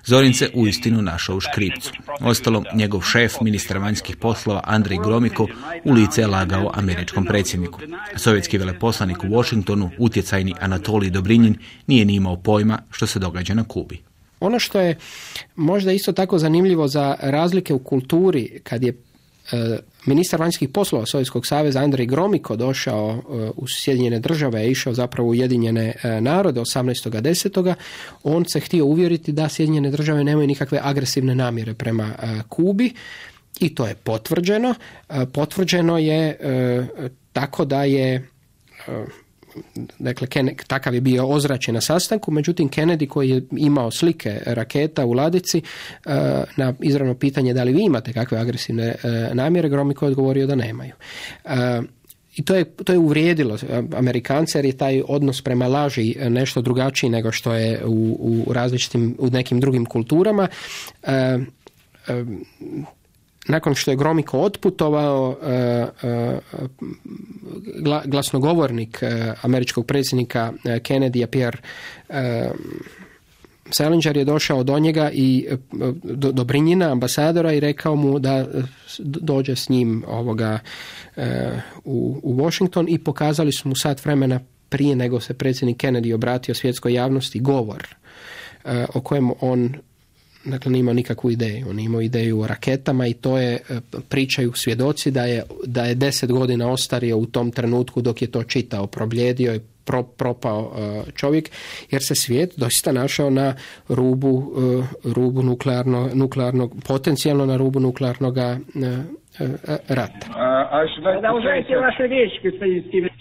Zorin se uistinu našao u škripcu. Ostalom, njegov šef, ministar vanjskih poslova Andrej Gromiko, u lice je lagao američkom predsjedniku. Sovjetski veleposlanik u Washingtonu, utjecajni Anatolij Dobrinjin, nije ni imao pojma što se događa na Kubi. Ono što je možda isto tako zanimljivo za razlike u kulturi, kad je e, ministar vanjskih poslova Sovjetskog saveza Andrej Gromiko došao e, u Sjedinjene države, je išao zapravo u Ujedinjene e, narode 18.10. On se htio uvjeriti da Sjedinjene države nemaju nikakve agresivne namjere prema Kubi i to je potvrđeno. Potvrđeno je tako da je dakle takav je bio ozračen na sastanku, međutim Kennedy koji je imao slike raketa u ladici e, na izravno pitanje da li vi imate kakve agresivne e, namjere, Gromiko je odgovorio da nemaju. E, i to je, to je uvrijedilo Amerikance jer je taj odnos prema laži nešto drugačiji nego što je u, u različitim, u nekim drugim kulturama nakon što je Gromiko otputovao, e, e, glasnogovornik e, američkog predsjednika Kennedy, Pierre Salinger je došao do njega i do, Brinjina, ambasadora i rekao mu da dođe s njim ovoga u, u Washington i pokazali su mu sat vremena prije nego se predsjednik Kennedy obratio svjetskoj javnosti govor o kojem on dakle nije imao nikakvu ideju. On imao ideju o raketama i to je, e, pričaju svjedoci da je, da je deset godina ostario u tom trenutku dok je to čitao, probljedio je pro, propao e, čovjek, jer se svijet doista našao na rubu, e, rubu nuklearno, nuklearnog, potencijalno na rubu nuklearnog rata.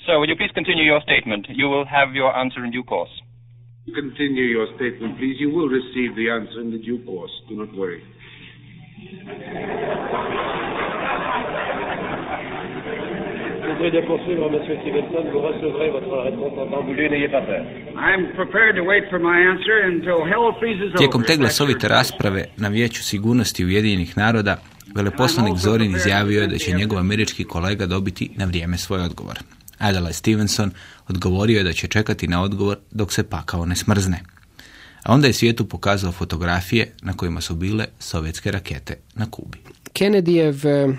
So, would you please continue your statement? You will have your answer in due course. Continue your statement, please. You will receive the answer in the due course. Do not worry. Tijekom te glasovite rasprave na Vijeću sigurnosti Ujedinjenih naroda, veleposlanik Zorin izjavio je da će njegov američki kolega dobiti na vrijeme svoj odgovor. Adelaide Stevenson odgovorio je da će čekati na odgovor dok se pakao ne smrzne. A onda je svijetu pokazao fotografije na kojima su bile sovjetske rakete na Kubi. Kennedyjev e,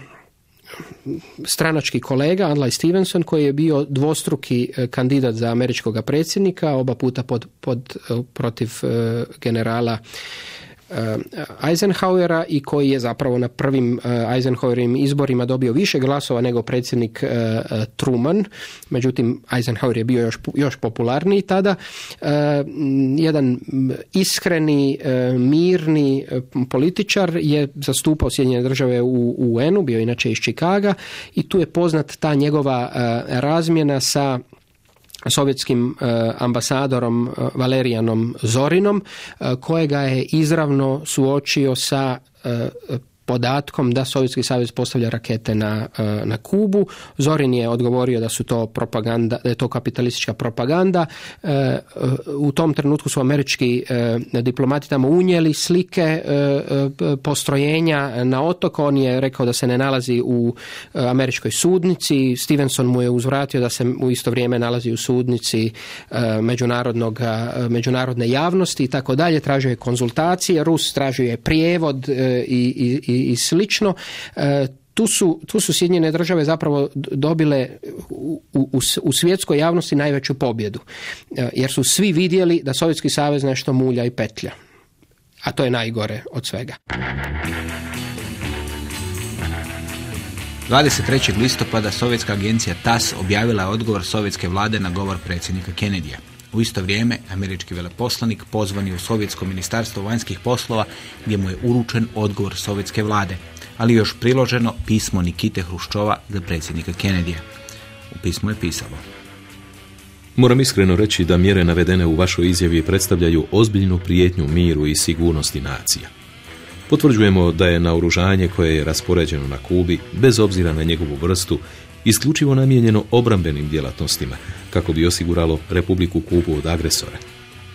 stranački kolega Adlai Stevenson koji je bio dvostruki e, kandidat za američkog predsjednika, oba puta pod, pod, e, protiv generala Eh, Eisenhowera i koji je zapravo na prvim eh, Eisenhowerovim izborima dobio više glasova nego predsjednik eh, Truman. Međutim, Eisenhower je bio još, još popularniji tada. Jedan iskreni, mirni političar je zastupao Sjedinjene države u UN-u, bio inače iz Čikaga i tu je poznat ta njegova razmjena sa sovjetskim e, ambasadorom e, Valerijanom Zorinom e, kojega je izravno suočio sa podatkom da Sovjetski savez postavlja rakete na, e, na Kubu. Zorin je odgovorio da su to propaganda, da je to kapitalistička propaganda. E, u tom trenutku su američki e, diplomati tamo unijeli slike postrojenja na otok. On je rekao da se ne nalazi u američkoj sudnici. Stevenson mu je uzvratio da se u isto vrijeme nalazi u sudnici međunarodnog, međunarodne javnosti i tako dalje. Tražio je konzultacije. Rus tražio je prijevod i, i i, slično. E, tu su, tu su Sjedinjene države zapravo dobile u, u, u svjetskoj javnosti najveću pobjedu. E, jer su svi vidjeli da Sovjetski savez nešto mulja i petlja. A to je najgore od svega. 23. listopada Sovjetska agencija TAS objavila odgovor sovjetske vlade na govor predsjednika Kennedyja. U isto vrijeme, američki veleposlanik pozvan je u Sovjetsko ministarstvo vanjskih poslova gdje mu je uručen odgovor sovjetske vlade, ali još priloženo pismo Nikite Hruščova za predsjednika Kennedyja. U pismu je pisalo. Moram iskreno reći da mjere navedene u vašoj izjavi predstavljaju ozbiljnu prijetnju miru i sigurnosti nacija. Potvrđujemo da je naoružanje koje je raspoređeno na Kubi, bez obzira na njegovu vrstu, isključivo namijenjeno obrambenim djelatnostima, kako bi osiguralo Republiku Kubu od agresora.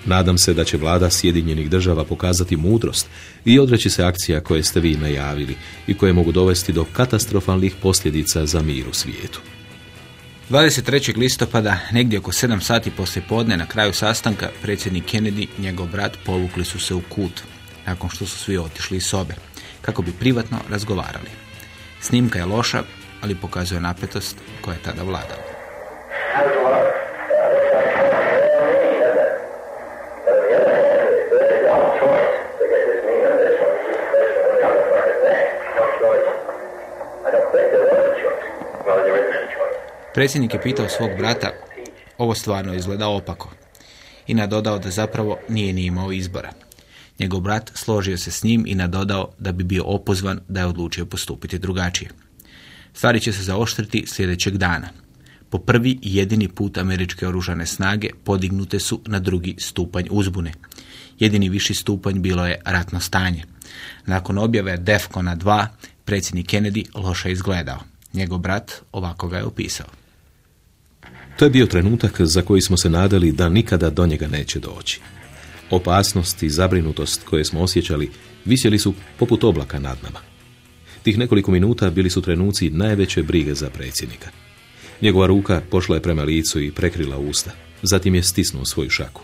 Nadam se da će vlada Sjedinjenih država pokazati mudrost i odreći se akcija koje ste vi najavili i koje mogu dovesti do katastrofalnih posljedica za mir u svijetu. 23. listopada, negdje oko 7 sati poslije podne, na kraju sastanka, predsjednik Kennedy i njegov brat povukli su se u kut, nakon što su svi otišli iz sobe, kako bi privatno razgovarali. Snimka je loša, ali pokazuje napetost koja je tada vladala. Predsjednik je pitao svog brata, ovo stvarno izgleda opako. I nadodao da zapravo nije ni imao izbora. Njegov brat složio se s njim i nadodao da bi bio opozvan da je odlučio postupiti drugačije. Stvari će se zaoštriti sljedećeg dana. Po prvi i jedini put američke oružane snage podignute su na drugi stupanj uzbune. Jedini viši stupanj bilo je ratno stanje. Nakon objave Defcona 2, predsjednik Kennedy loše izgledao. Njegov brat ovako ga je opisao. To je bio trenutak za koji smo se nadali da nikada do njega neće doći. Opasnost i zabrinutost koje smo osjećali visjeli su poput oblaka nad nama. Tih nekoliko minuta bili su trenuci najveće brige za predsjednika. Njegova ruka pošla je prema licu i prekrila usta. Zatim je stisnuo svoju šaku.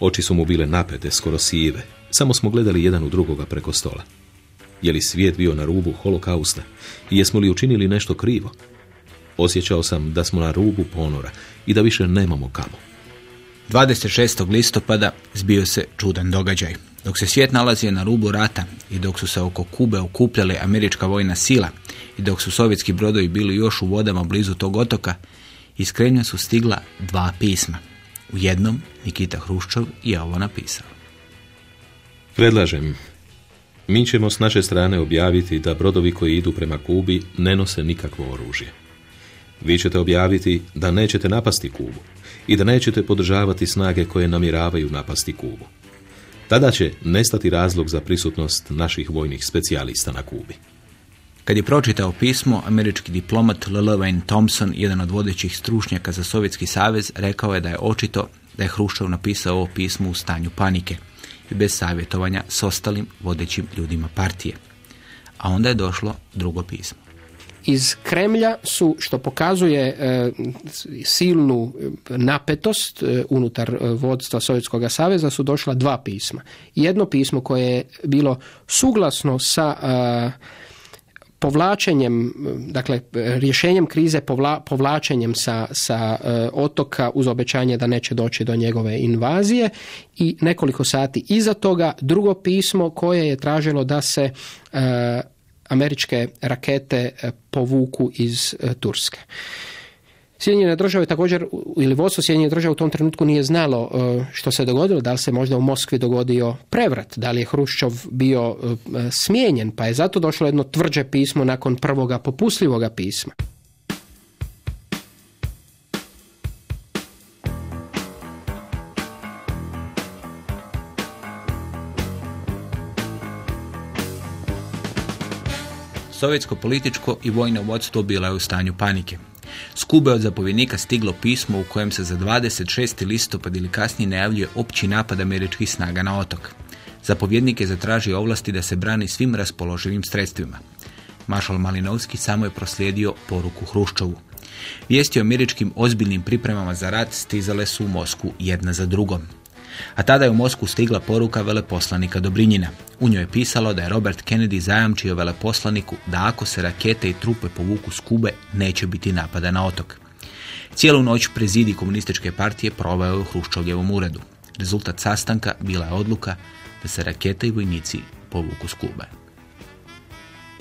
Oči su mu bile napete, skoro sive. Samo smo gledali jedan u drugoga preko stola. Je li svijet bio na rubu holokausta i jesmo li učinili nešto krivo? Osjećao sam da smo na rubu ponora i da više nemamo kamo. 26. listopada zbio se čudan događaj. Dok se svijet nalazio na rubu rata i dok su se oko Kube okupljale američka vojna sila i dok su sovjetski brodovi bili još u vodama blizu tog otoka, iz Kremlja su stigla dva pisma. U jednom Nikita Hruščov je ovo napisao. Predlažem, mi ćemo s naše strane objaviti da brodovi koji idu prema Kubi ne nose nikakvo oružje. Vi ćete objaviti da nećete napasti Kubu i da nećete podržavati snage koje namjeravaju napasti Kubu. Tada će nestati razlog za prisutnost naših vojnih specijalista na Kubi. Kad je pročitao pismo, američki diplomat L. Thompson, jedan od vodećih stručnjaka za Sovjetski savez, rekao je da je očito da je Hruščov napisao ovo pismo u stanju panike i bez savjetovanja s ostalim vodećim ljudima partije. A onda je došlo drugo pismo. Iz Kremlja su, što pokazuje e, silnu napetost e, unutar vodstva Sovjetskog saveza, su došla dva pisma. Jedno pismo koje je bilo suglasno sa povlačenjem, dakle rješenjem krize povla, povlačenjem sa, sa otoka uz obećanje da neće doći do njegove invazije i nekoliko sati iza toga drugo pismo koje je tražilo da se američke rakete e, povuku iz e, Turske. Sjedinjene države također, ili vodstvo Sjedinjenih država u tom trenutku nije znalo e, što se dogodilo, da li se možda u Moskvi dogodio prevrat, da li je Hruščov bio smijenjen, pa je zato došlo jedno tvrđe pismo nakon prvoga popustljivoga pisma. Sovjetsko političko i vojno vodstvo bilo je u stanju panike. S Kube od zapovjednika stiglo pismo u kojem se za 26. listopad ili kasnije najavljuje opći napad američkih snaga na otok. Zapovjednik je zatražio ovlasti da se brani svim raspoloživim sredstvima. Maršal Malinovski samo je proslijedio poruku Hruščovu. Vijesti o američkim ozbiljnim pripremama za rat stizale su u Mosku jedna za drugom. A tada je u Mosku stigla poruka veleposlanika Dobrinjina. U njoj je pisalo da je Robert Kennedy zajamčio veleposlaniku da ako se rakete i trupe povuku s Kube, neće biti napada na otok. Cijelu noć prezidi komunističke partije proveo je u Hruščovljevom uredu. Rezultat sastanka bila je odluka da se rakete i vojnici povuku s Kube.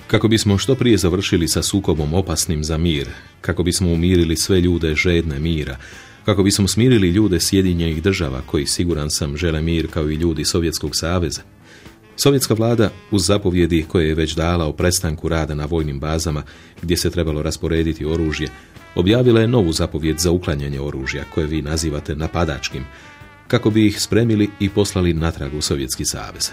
Kako bismo što prije završili sa sukobom opasnim za mir, kako bismo umirili sve ljude žedne mira, kako bismo smirili ljude Sjedinjenih država koji siguran sam žele mir kao i ljudi Sovjetskog saveza. Sovjetska vlada uz zapovjedi koje je već dala o prestanku rada na vojnim bazama gdje se trebalo rasporediti oružje, objavila je novu zapovjed za uklanjanje oružja koje vi nazivate napadačkim, kako bi ih spremili i poslali natrag u Sovjetski savez.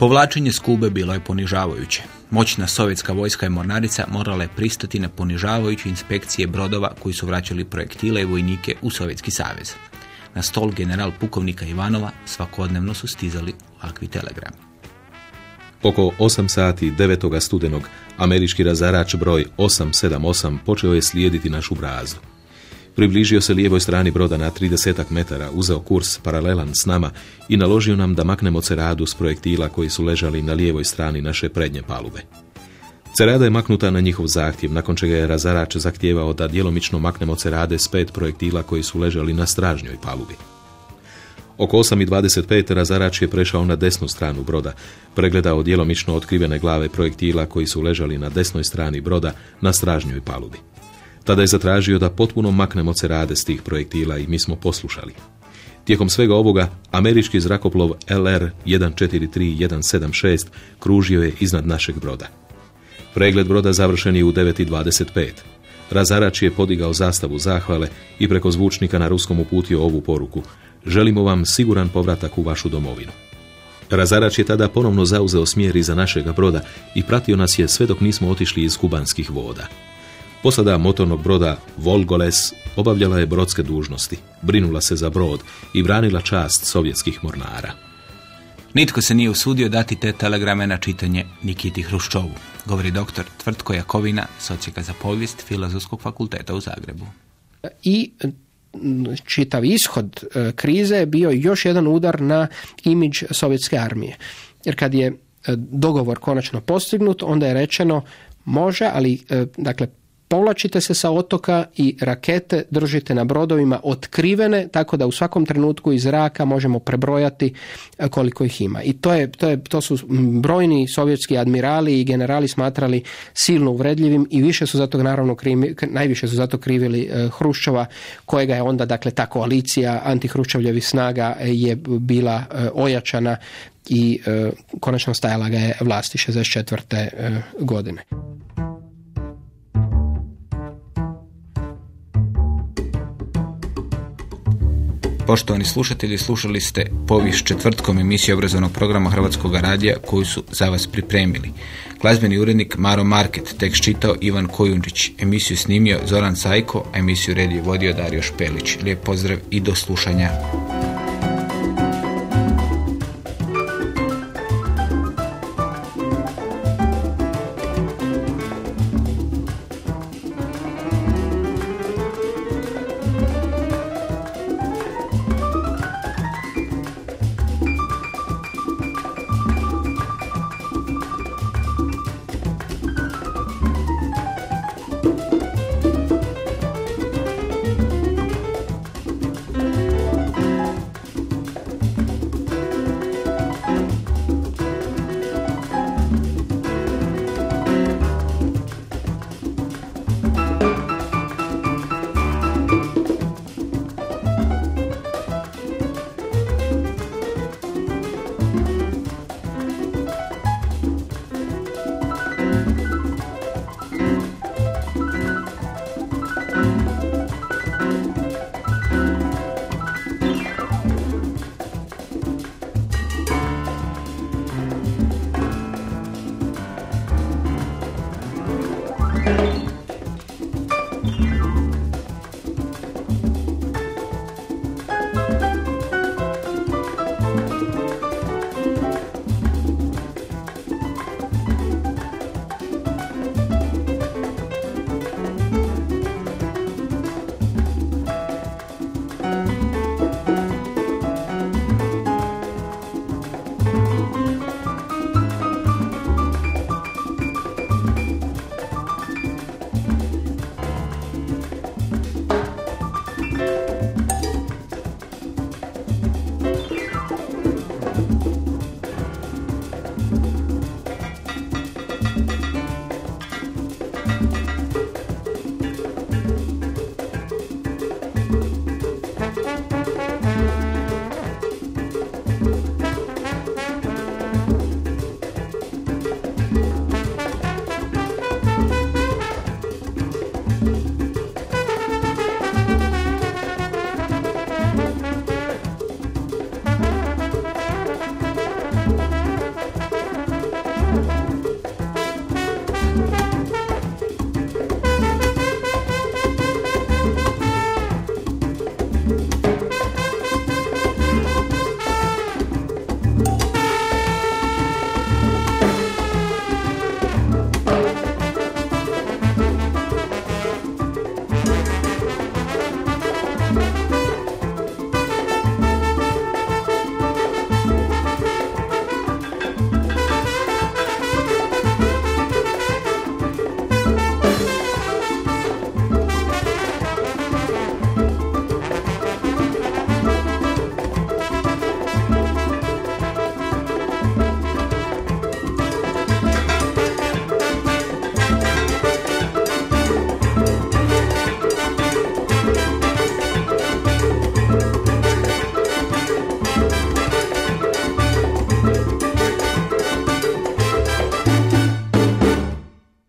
Povlačenje Skube bilo je ponižavajuće. Moćna sovjetska vojska i mornarica morala je pristati na ponižavajuće inspekcije brodova koji su vraćali projektile i vojnike u Sovjetski savez. Na stol general pukovnika Ivanova svakodnevno su stizali ovakvi telegrami. Oko 8 sati 9. studenog američki razarač broj 878 počeo je slijediti našu brazdu. Približio se lijevoj strani broda na 30 metara, uzeo kurs paralelan s nama i naložio nam da maknemo ceradu s projektila koji su ležali na lijevoj strani naše prednje palube. Cerada je maknuta na njihov zahtjev, nakon čega je razarač zahtijevao da djelomično maknemo cerade s pet projektila koji su ležali na stražnjoj palubi. Oko 8.25 razarač je prešao na desnu stranu broda, pregledao djelomično otkrivene glave projektila koji su ležali na desnoj strani broda na stražnjoj palubi. Tada je zatražio da potpuno maknemo cerade s tih projektila i mi smo poslušali. Tijekom svega ovoga, američki zrakoplov LR 143176 kružio je iznad našeg broda. Pregled broda završen je u 9.25. Razarač je podigao zastavu zahvale i preko zvučnika na ruskom uputio ovu poruku. Želimo vam siguran povratak u vašu domovinu. Razarač je tada ponovno zauzeo smjer iza našega broda i pratio nas je sve dok nismo otišli iz kubanskih voda. Posada motornog broda Volgoles obavljala je brodske dužnosti, brinula se za brod i branila čast sovjetskih mornara. Nitko se nije usudio dati te telegrame na čitanje Nikiti Hruščovu, govori doktor Tvrtko Jakovina, socijaka za povijest Filozofskog fakulteta u Zagrebu. I čitav ishod e, krize je bio još jedan udar na imidž sovjetske armije. Jer kad je e, dogovor konačno postignut, onda je rečeno može, ali e, dakle povlačite se sa otoka i rakete držite na brodovima otkrivene tako da u svakom trenutku iz zraka možemo prebrojati e, koliko ih ima. I to, je, to, je, to su brojni sovjetski admirali i generali smatrali silno uvredljivim i više su zato naravno krivi, najviše su zato krivili e, Hruščova kojega je onda dakle ta koalicija antihruščovljevih snaga je bila e, ojačana i konačno stajala ga je vlasti 64. godine. Poštovani slušatelji, slušali ste povijest četvrtkom emisije obrazovnog programa Hrvatskog radija koju su za vas pripremili. Glazbeni urednik Maro Market, tekst čitao Ivan Kojundžić, emisiju snimio Zoran Sajko, emisiju redio vodio Dario Špelić. Lijep pozdrav i do slušanja.